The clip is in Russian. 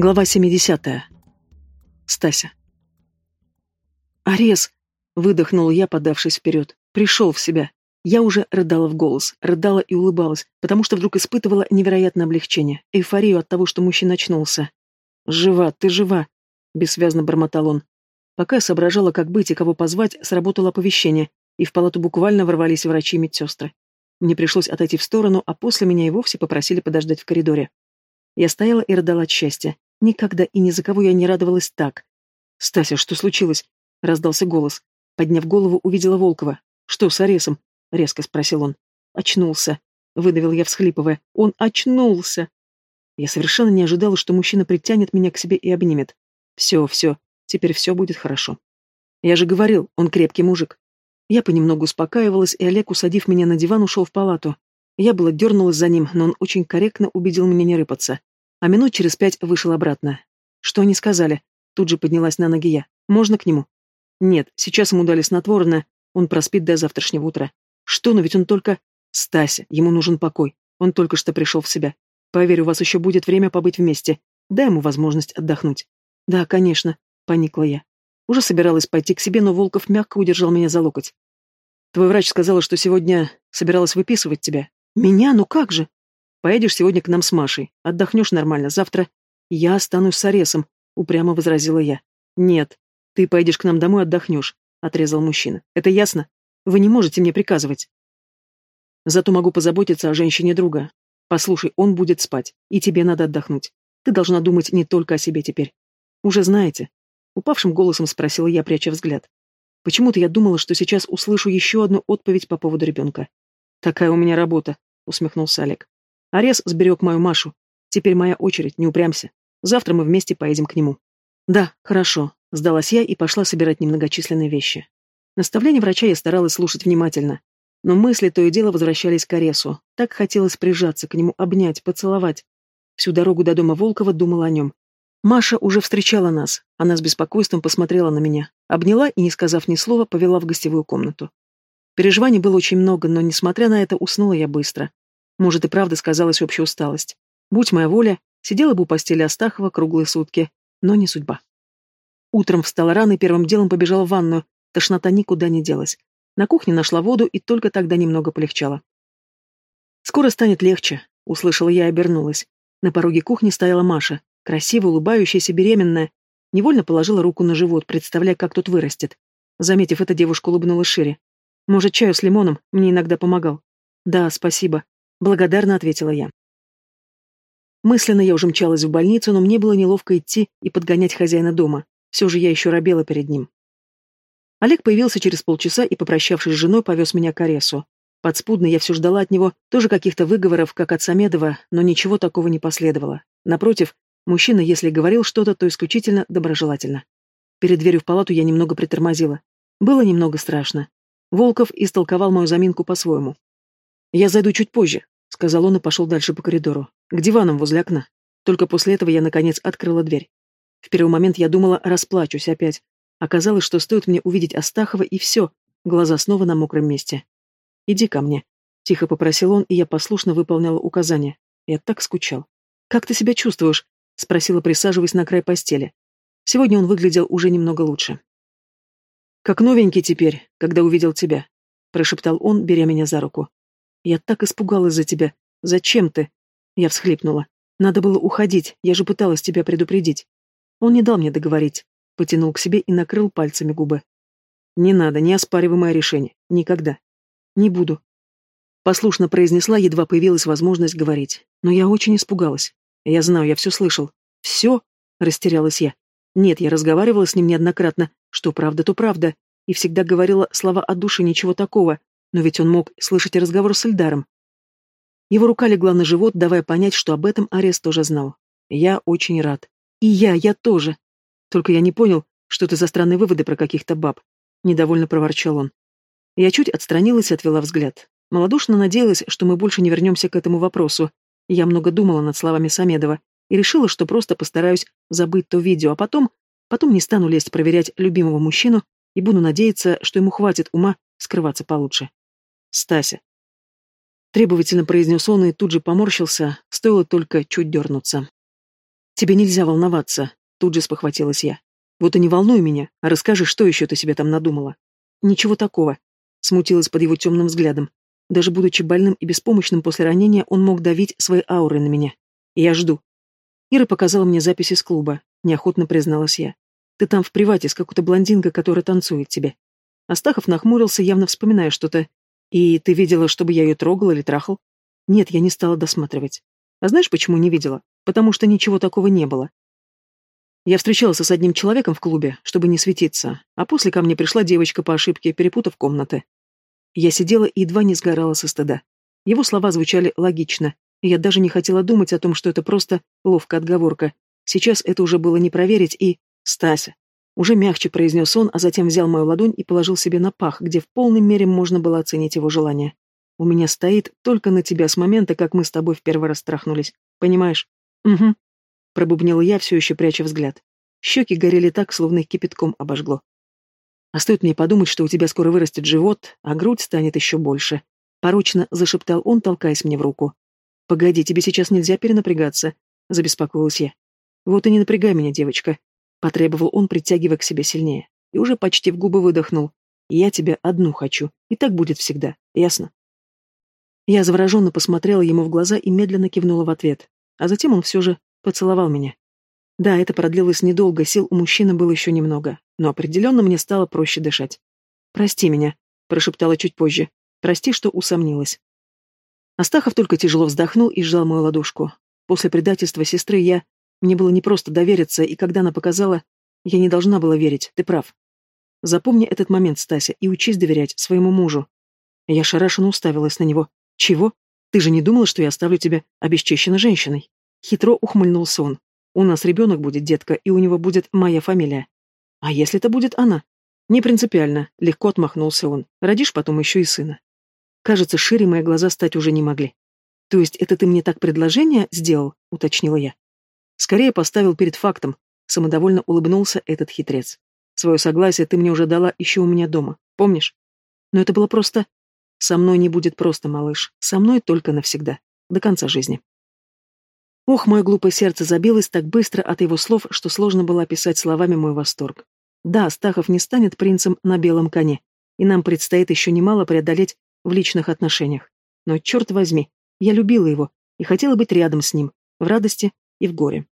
Глава 70. Стася. «Арес!» — выдохнул я, подавшись вперед. Пришел в себя. Я уже рыдала в голос, рыдала и улыбалась, потому что вдруг испытывала невероятное облегчение, эйфорию от того, что мужчина очнулся. «Жива, ты жива!» — бессвязно бормотал он. Пока я соображала, как быть и кого позвать, сработало оповещение, и в палату буквально ворвались врачи и медсестры. Мне пришлось отойти в сторону, а после меня и вовсе попросили подождать в коридоре. Я стояла и рыдала от счастья. Никогда и ни за кого я не радовалась так. «Стася, что случилось?» — раздался голос. Подняв голову, увидела Волкова. «Что с Аресом?» — резко спросил он. «Очнулся», — выдавил я, всхлипывая. «Он очнулся!» Я совершенно не ожидала, что мужчина притянет меня к себе и обнимет. «Все, все, теперь все будет хорошо». Я же говорил, он крепкий мужик. Я понемногу успокаивалась, и Олег, усадив меня на диван, ушел в палату. Я было дернулась за ним, но он очень корректно убедил меня не рыпаться. А минут через пять вышел обратно. Что они сказали? Тут же поднялась на ноги я. Можно к нему? Нет, сейчас ему дали снотворное, он проспит до завтрашнего утра. Что, но ведь он только... Стася, ему нужен покой. Он только что пришел в себя. Поверь, у вас еще будет время побыть вместе. Дай ему возможность отдохнуть. Да, конечно, поникла я. Уже собиралась пойти к себе, но Волков мягко удержал меня за локоть. Твой врач сказала, что сегодня собиралась выписывать тебя. Меня? Ну как же? Поедешь сегодня к нам с Машей. Отдохнешь нормально. Завтра я останусь с Аресом, упрямо возразила я. Нет, ты поедешь к нам домой, отдохнешь, отрезал мужчина. Это ясно? Вы не можете мне приказывать. Зато могу позаботиться о женщине друга. Послушай, он будет спать, и тебе надо отдохнуть. Ты должна думать не только о себе теперь. Уже знаете. Упавшим голосом спросила я, пряча взгляд. Почему-то я думала, что сейчас услышу еще одну отповедь по поводу ребенка. Такая у меня работа, усмехнулся Олег. Арес сберег мою Машу. Теперь моя очередь, не упрямся. Завтра мы вместе поедем к нему. Да, хорошо, сдалась я и пошла собирать немногочисленные вещи. Наставление врача я старалась слушать внимательно. Но мысли то и дело возвращались к Аресу. Так хотелось прижаться к нему, обнять, поцеловать. Всю дорогу до дома Волкова думала о нем. Маша уже встречала нас. Она с беспокойством посмотрела на меня, обняла и, не сказав ни слова, повела в гостевую комнату. Переживаний было очень много, но, несмотря на это, уснула я быстро. Может, и правда сказалась общая усталость. Будь моя воля, сидела бы у постели Астахова круглые сутки, но не судьба. Утром встала рано и первым делом побежала в ванную, тошнота никуда не делась. На кухне нашла воду и только тогда немного полегчало. «Скоро станет легче», — услышала я и обернулась. На пороге кухни стояла Маша, красиво улыбающаяся, беременная. Невольно положила руку на живот, представляя, как тут вырастет. Заметив это, девушка улыбнулась шире. «Может, чаю с лимоном? Мне иногда помогал». «Да, спасибо», Благодарно ответила я. Мысленно я уже мчалась в больницу, но мне было неловко идти и подгонять хозяина дома. Все же я еще робела перед ним. Олег появился через полчаса и, попрощавшись с женой, повез меня к Аресу. Подспудно я все ждала от него, тоже каких-то выговоров, как от Самедова, но ничего такого не последовало. Напротив, мужчина, если говорил что-то, то исключительно доброжелательно. Перед дверью в палату я немного притормозила. Было немного страшно. Волков истолковал мою заминку по-своему. «Я зайду чуть позже», — сказал он и пошел дальше по коридору, к диванам возле окна. Только после этого я, наконец, открыла дверь. В первый момент я думала, расплачусь опять. Оказалось, что стоит мне увидеть Астахова, и все, глаза снова на мокром месте. «Иди ко мне», — тихо попросил он, и я послушно выполняла указания. Я так скучал. «Как ты себя чувствуешь?» — спросила, присаживаясь на край постели. Сегодня он выглядел уже немного лучше. «Как новенький теперь, когда увидел тебя», — прошептал он, беря меня за руку. Я так испугалась за тебя. Зачем ты? Я всхлипнула. Надо было уходить, я же пыталась тебя предупредить. Он не дал мне договорить. Потянул к себе и накрыл пальцами губы. Не надо, не оспаривай мое решение. Никогда. Не буду. Послушно произнесла, едва появилась возможность говорить. Но я очень испугалась. Я знаю, я все слышал. Все? Растерялась я. Нет, я разговаривала с ним неоднократно. Что правда, то правда. И всегда говорила слова от души, ничего такого. Но ведь он мог слышать разговор с Эльдаром. Его рука легла на живот, давая понять, что об этом Арес тоже знал. Я очень рад. И я, я тоже. Только я не понял, что это за странные выводы про каких-то баб. Недовольно проворчал он. Я чуть отстранилась и отвела взгляд. Молодушно надеялась, что мы больше не вернемся к этому вопросу. Я много думала над словами Самедова и решила, что просто постараюсь забыть то видео, а потом... Потом не стану лезть проверять любимого мужчину и буду надеяться, что ему хватит ума скрываться получше. Стася. Требовательно произнес он и тут же поморщился, стоило только чуть дернуться. Тебе нельзя волноваться, тут же спохватилась я. Вот и не волнуй меня, а расскажи, что еще ты себе там надумала. Ничего такого. Смутилась под его темным взглядом. Даже будучи больным и беспомощным после ранения, он мог давить своей аурой на меня. Я жду. Ира показала мне записи с клуба. Неохотно призналась я. Ты там в привате с какой-то блондинкой, которая танцует тебе. Астахов нахмурился, явно вспоминая что-то. И ты видела, чтобы я ее трогал или трахал? Нет, я не стала досматривать. А знаешь, почему не видела? Потому что ничего такого не было. Я встречался с одним человеком в клубе, чтобы не светиться, а после ко мне пришла девочка по ошибке, перепутав комнаты. Я сидела и едва не сгорала со стыда. Его слова звучали логично, и я даже не хотела думать о том, что это просто ловкая отговорка. Сейчас это уже было не проверить и... «Стася!» Уже мягче произнес он, а затем взял мою ладонь и положил себе на пах, где в полной мере можно было оценить его желание. «У меня стоит только на тебя с момента, как мы с тобой в первый раз страхнулись. Понимаешь?» «Угу», Пробубнила я, все еще пряча взгляд. Щеки горели так, словно их кипятком обожгло. А стоит мне подумать, что у тебя скоро вырастет живот, а грудь станет еще больше. Порочно зашептал он, толкаясь мне в руку. «Погоди, тебе сейчас нельзя перенапрягаться», — забеспокоилась я. «Вот и не напрягай меня, девочка», — потребовал он, притягивая к себе сильнее. И уже почти в губы выдохнул. «Я тебя одну хочу, и так будет всегда, ясно?» Я завороженно посмотрела ему в глаза и медленно кивнула в ответ. А затем он все же Поцеловал меня. Да, это продлилось недолго, сил у мужчины было еще немного, но определенно мне стало проще дышать. «Прости меня», — прошептала чуть позже. «Прости, что усомнилась». Астахов только тяжело вздохнул и сжал мою ладошку. После предательства сестры я... Мне было непросто довериться, и когда она показала... Я не должна была верить, ты прав. Запомни этот момент, Стася, и учись доверять своему мужу. Я шарашенно уставилась на него. Чего? Ты же не думала, что я оставлю тебя обесчещенной женщиной? Хитро ухмыльнулся он. У нас ребенок будет, детка, и у него будет моя фамилия. А если это будет она? Не принципиально, легко отмахнулся он. Родишь потом еще и сына. Кажется, шире мои глаза стать уже не могли. То есть это ты мне так предложение сделал, уточнила я. Скорее поставил перед фактом, самодовольно улыбнулся этот хитрец. Свое согласие ты мне уже дала еще у меня дома, помнишь? Но это было просто... Со мной не будет просто, малыш. Со мной только навсегда. До конца жизни. Ох, мое глупое сердце забилось так быстро от его слов, что сложно было описать словами мой восторг. Да, Стахов не станет принцем на белом коне, и нам предстоит еще немало преодолеть в личных отношениях. Но, черт возьми, я любила его и хотела быть рядом с ним, в радости и в горе.